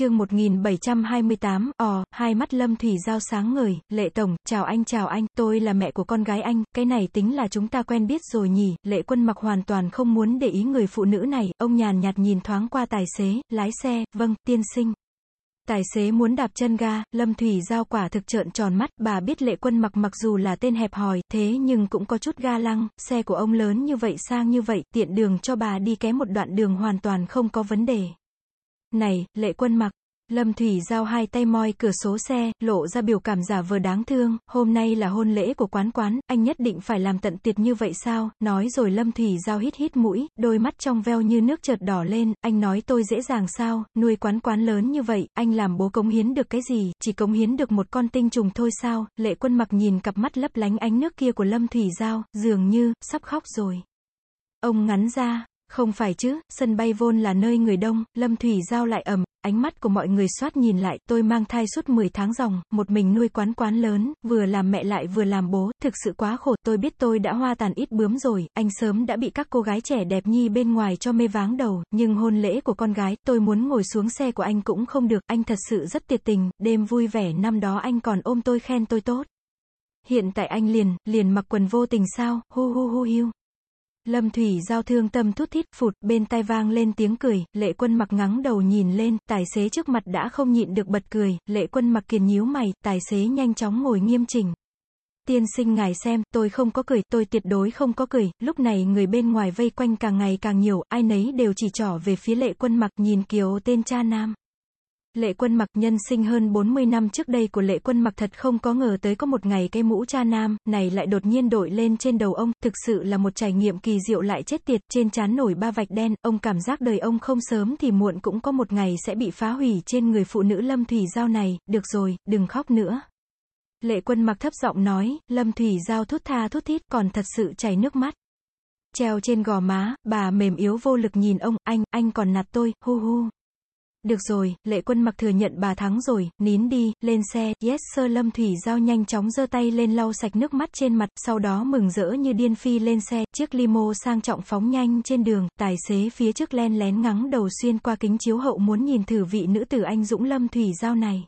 chương 1728, ò, hai mắt Lâm Thủy Giao sáng ngời, lệ tổng, chào anh chào anh, tôi là mẹ của con gái anh, cái này tính là chúng ta quen biết rồi nhỉ, lệ quân mặc hoàn toàn không muốn để ý người phụ nữ này, ông nhàn nhạt nhìn thoáng qua tài xế, lái xe, vâng, tiên sinh. Tài xế muốn đạp chân ga, Lâm Thủy Giao quả thực trợn tròn mắt, bà biết lệ quân mặc mặc dù là tên hẹp hòi, thế nhưng cũng có chút ga lăng, xe của ông lớn như vậy sang như vậy, tiện đường cho bà đi ké một đoạn đường hoàn toàn không có vấn đề. Này, lệ quân mặc. Lâm Thủy giao hai tay moi cửa số xe, lộ ra biểu cảm giả vờ đáng thương, hôm nay là hôn lễ của quán quán, anh nhất định phải làm tận tiệt như vậy sao, nói rồi Lâm Thủy giao hít hít mũi, đôi mắt trong veo như nước chợt đỏ lên, anh nói tôi dễ dàng sao, nuôi quán quán lớn như vậy, anh làm bố cống hiến được cái gì, chỉ cống hiến được một con tinh trùng thôi sao, lệ quân mặc nhìn cặp mắt lấp lánh ánh nước kia của Lâm Thủy giao, dường như, sắp khóc rồi. Ông ngắn ra, không phải chứ, sân bay vôn là nơi người đông, Lâm Thủy Giao lại ầm, ánh mắt của mọi người soát nhìn lại, tôi mang thai suốt 10 tháng dòng, một mình nuôi quán quán lớn, vừa làm mẹ lại vừa làm bố, thực sự quá khổ, tôi biết tôi đã hoa tàn ít bướm rồi, anh sớm đã bị các cô gái trẻ đẹp nhi bên ngoài cho mê váng đầu, nhưng hôn lễ của con gái, tôi muốn ngồi xuống xe của anh cũng không được, anh thật sự rất tuyệt tình, đêm vui vẻ năm đó anh còn ôm tôi khen tôi tốt. Hiện tại anh liền, liền mặc quần vô tình sao, hu hu hu hiu. Lâm Thủy giao thương tâm thút thít, phụt, bên tai vang lên tiếng cười, lệ quân mặc ngắng đầu nhìn lên, tài xế trước mặt đã không nhịn được bật cười, lệ quân mặc kiền nhíu mày, tài xế nhanh chóng ngồi nghiêm chỉnh. Tiên sinh ngài xem, tôi không có cười, tôi tuyệt đối không có cười, lúc này người bên ngoài vây quanh càng ngày càng nhiều, ai nấy đều chỉ trỏ về phía lệ quân mặc nhìn kiều tên cha nam. Lệ quân mặc nhân sinh hơn 40 năm trước đây của lệ quân mặc thật không có ngờ tới có một ngày cây mũ cha nam, này lại đột nhiên đội lên trên đầu ông, thực sự là một trải nghiệm kỳ diệu lại chết tiệt, trên trán nổi ba vạch đen, ông cảm giác đời ông không sớm thì muộn cũng có một ngày sẽ bị phá hủy trên người phụ nữ Lâm Thủy Giao này, được rồi, đừng khóc nữa. Lệ quân mặc thấp giọng nói, Lâm Thủy Giao thút tha thút thít còn thật sự chảy nước mắt. Treo trên gò má, bà mềm yếu vô lực nhìn ông, anh, anh còn nạt tôi, hu hu. Được rồi, lệ quân mặc thừa nhận bà thắng rồi, nín đi, lên xe, yes sir Lâm Thủy Giao nhanh chóng giơ tay lên lau sạch nước mắt trên mặt, sau đó mừng rỡ như điên phi lên xe, chiếc limo sang trọng phóng nhanh trên đường, tài xế phía trước len lén ngắng đầu xuyên qua kính chiếu hậu muốn nhìn thử vị nữ tử anh Dũng Lâm Thủy Giao này.